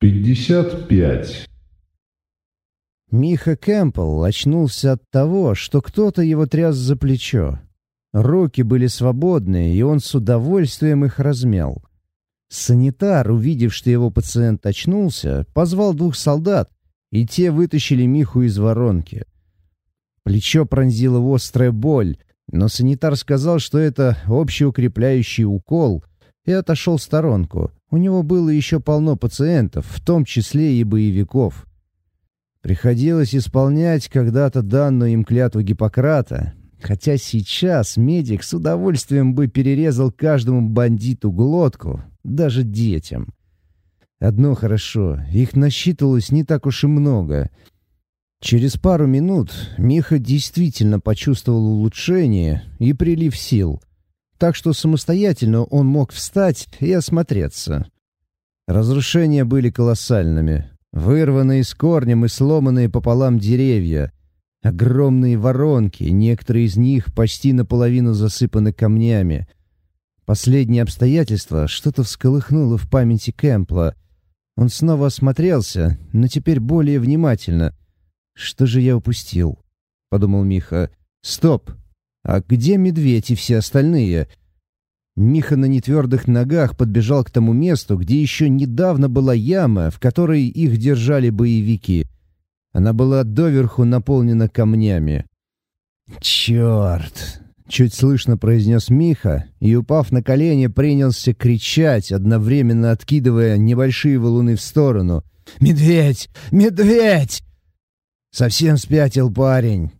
пятьдесят пять. Миха Кэмпбелл очнулся от того, что кто-то его тряс за плечо. Руки были свободны, и он с удовольствием их размял. Санитар, увидев, что его пациент очнулся, позвал двух солдат, и те вытащили Миху из воронки. Плечо пронзила острая боль, но санитар сказал, что это общеукрепляющий укол, и отошел в сторонку. У него было еще полно пациентов, в том числе и боевиков. Приходилось исполнять когда-то данную им клятву Гиппократа, хотя сейчас медик с удовольствием бы перерезал каждому бандиту глотку, даже детям. Одно хорошо, их насчитывалось не так уж и много. Через пару минут Миха действительно почувствовал улучшение и прилив сил, так что самостоятельно он мог встать и осмотреться. Разрушения были колоссальными. Вырванные с корнем и сломанные пополам деревья. Огромные воронки, некоторые из них почти наполовину засыпаны камнями. Последнее обстоятельство что-то всколыхнуло в памяти Кэмпла. Он снова осмотрелся, но теперь более внимательно. «Что же я упустил?» — подумал Миха. «Стоп! А где медведь и все остальные?» Миха на нетвердых ногах подбежал к тому месту, где еще недавно была яма, в которой их держали боевики. Она была доверху наполнена камнями. «Черт!» — чуть слышно произнес Миха и, упав на колени, принялся кричать, одновременно откидывая небольшие валуны в сторону. «Медведь! Медведь!» Совсем спятил парень.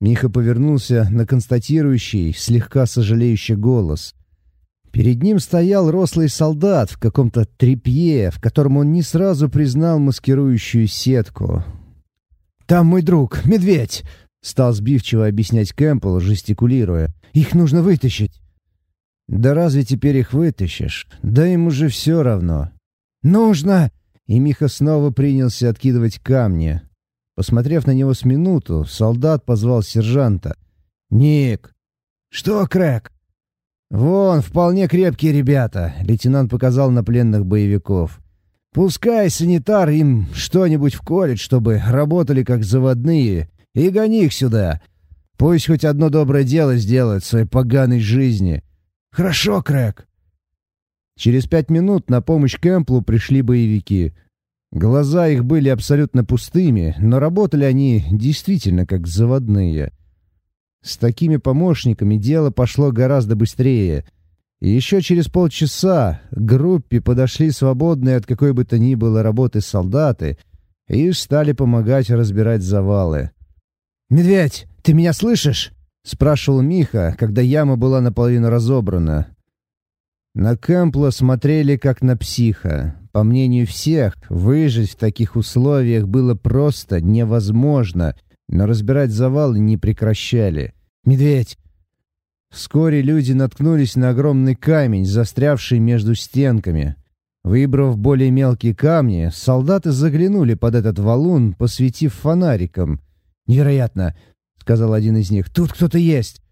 Миха повернулся на констатирующий, слегка сожалеющий голос. Перед ним стоял рослый солдат в каком-то тряпье, в котором он не сразу признал маскирующую сетку. «Там мой друг, медведь!» — стал сбивчиво объяснять Кэмпбелл, жестикулируя. «Их нужно вытащить!» «Да разве теперь их вытащишь? Да им уже все равно!» «Нужно!» И Миха снова принялся откидывать камни. Посмотрев на него с минуту, солдат позвал сержанта. «Ник!» «Что, Крэк?» «Вон, вполне крепкие ребята», — лейтенант показал на пленных боевиков. «Пускай санитар им что-нибудь вколет, чтобы работали как заводные, и гони их сюда. Пусть хоть одно доброе дело сделают в своей поганой жизни». «Хорошо, Крэк». Через пять минут на помощь Кэмплу пришли боевики. Глаза их были абсолютно пустыми, но работали они действительно как заводные. С такими помощниками дело пошло гораздо быстрее. Еще через полчаса к группе подошли свободные от какой бы то ни было работы солдаты и стали помогать разбирать завалы. «Медведь, ты меня слышишь?» — спрашивал Миха, когда яма была наполовину разобрана. На Кэмпла смотрели как на психа. По мнению всех, выжить в таких условиях было просто невозможно, но разбирать завалы не прекращали. «Медведь!» Вскоре люди наткнулись на огромный камень, застрявший между стенками. Выбрав более мелкие камни, солдаты заглянули под этот валун, посветив фонариком. «Невероятно!» — сказал один из них. «Тут кто-то есть!»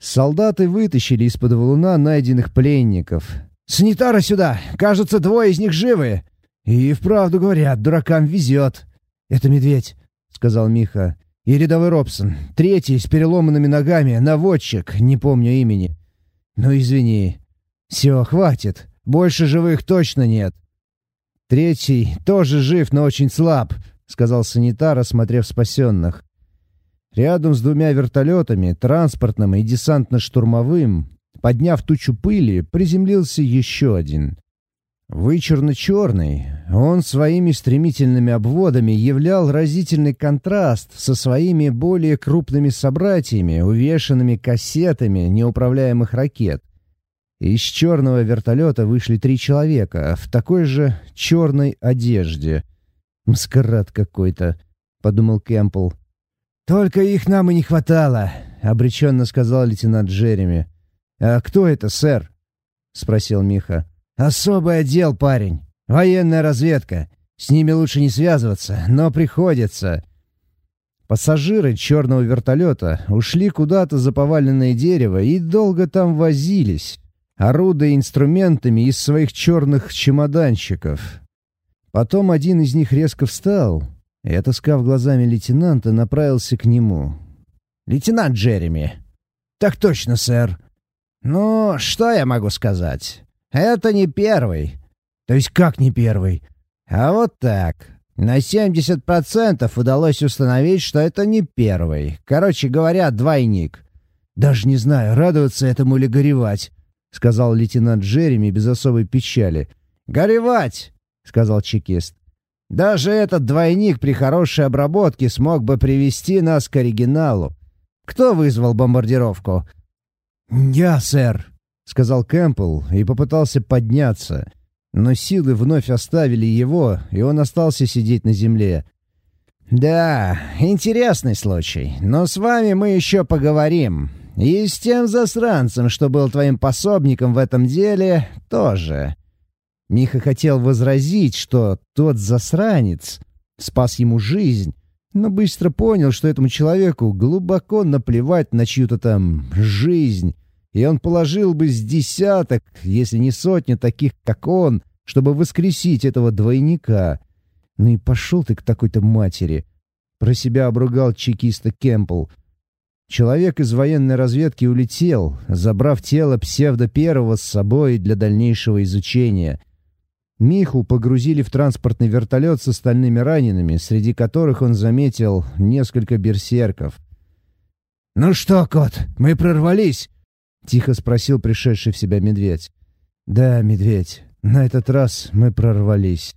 Солдаты вытащили из-под валуна найденных пленников. «Санитара сюда! Кажется, двое из них живы!» «И вправду говорят, дуракам везет!» «Это медведь», — сказал Миха и рядовой Робсон. Третий с переломанными ногами, наводчик, не помню имени. Ну, извини. Все, хватит. Больше живых точно нет. Третий тоже жив, но очень слаб, сказал санитар, осмотрев спасенных. Рядом с двумя вертолетами, транспортным и десантно-штурмовым, подняв тучу пыли, приземлился еще один. Вычурно-черный, он своими стремительными обводами являл разительный контраст со своими более крупными собратьями, увешанными кассетами неуправляемых ракет. Из черного вертолета вышли три человека в такой же черной одежде. «Маскарад какой-то», — подумал Кэмпл. «Только их нам и не хватало», — обреченно сказал лейтенант Джереми. «А кто это, сэр?» — спросил Миха. «Особый отдел, парень. Военная разведка. С ними лучше не связываться, но приходится». Пассажиры черного вертолета ушли куда-то за поваленное дерево и долго там возились, орудуя инструментами из своих черных чемоданчиков. Потом один из них резко встал и, отыскав глазами лейтенанта, направился к нему. «Лейтенант Джереми!» «Так точно, сэр!» «Ну, что я могу сказать? Это не первый». «То есть как не первый?» «А вот так. На 70% удалось установить, что это не первый. Короче говоря, двойник». «Даже не знаю, радоваться этому или горевать», — сказал лейтенант Джереми без особой печали. «Горевать!» — сказал чекист. «Даже этот двойник при хорошей обработке смог бы привести нас к оригиналу. Кто вызвал бомбардировку?» «Я, сэр», — сказал Кэмпбелл и попытался подняться. Но силы вновь оставили его, и он остался сидеть на земле. «Да, интересный случай, но с вами мы еще поговорим. И с тем засранцем, что был твоим пособником в этом деле, тоже». Миха хотел возразить, что тот засранец спас ему жизнь, но быстро понял, что этому человеку глубоко наплевать на чью-то там жизнь, и он положил бы с десяток, если не сотни таких, как он, чтобы воскресить этого двойника. Ну и пошел ты к такой-то матери. Про себя обругал чекиста Кемпл. Человек из военной разведки улетел, забрав тело псевдо-первого с собой для дальнейшего изучения. Миху погрузили в транспортный вертолет с остальными ранеными, среди которых он заметил несколько берсерков. «Ну что, кот, мы прорвались?» — тихо спросил пришедший в себя медведь. «Да, медведь, на этот раз мы прорвались».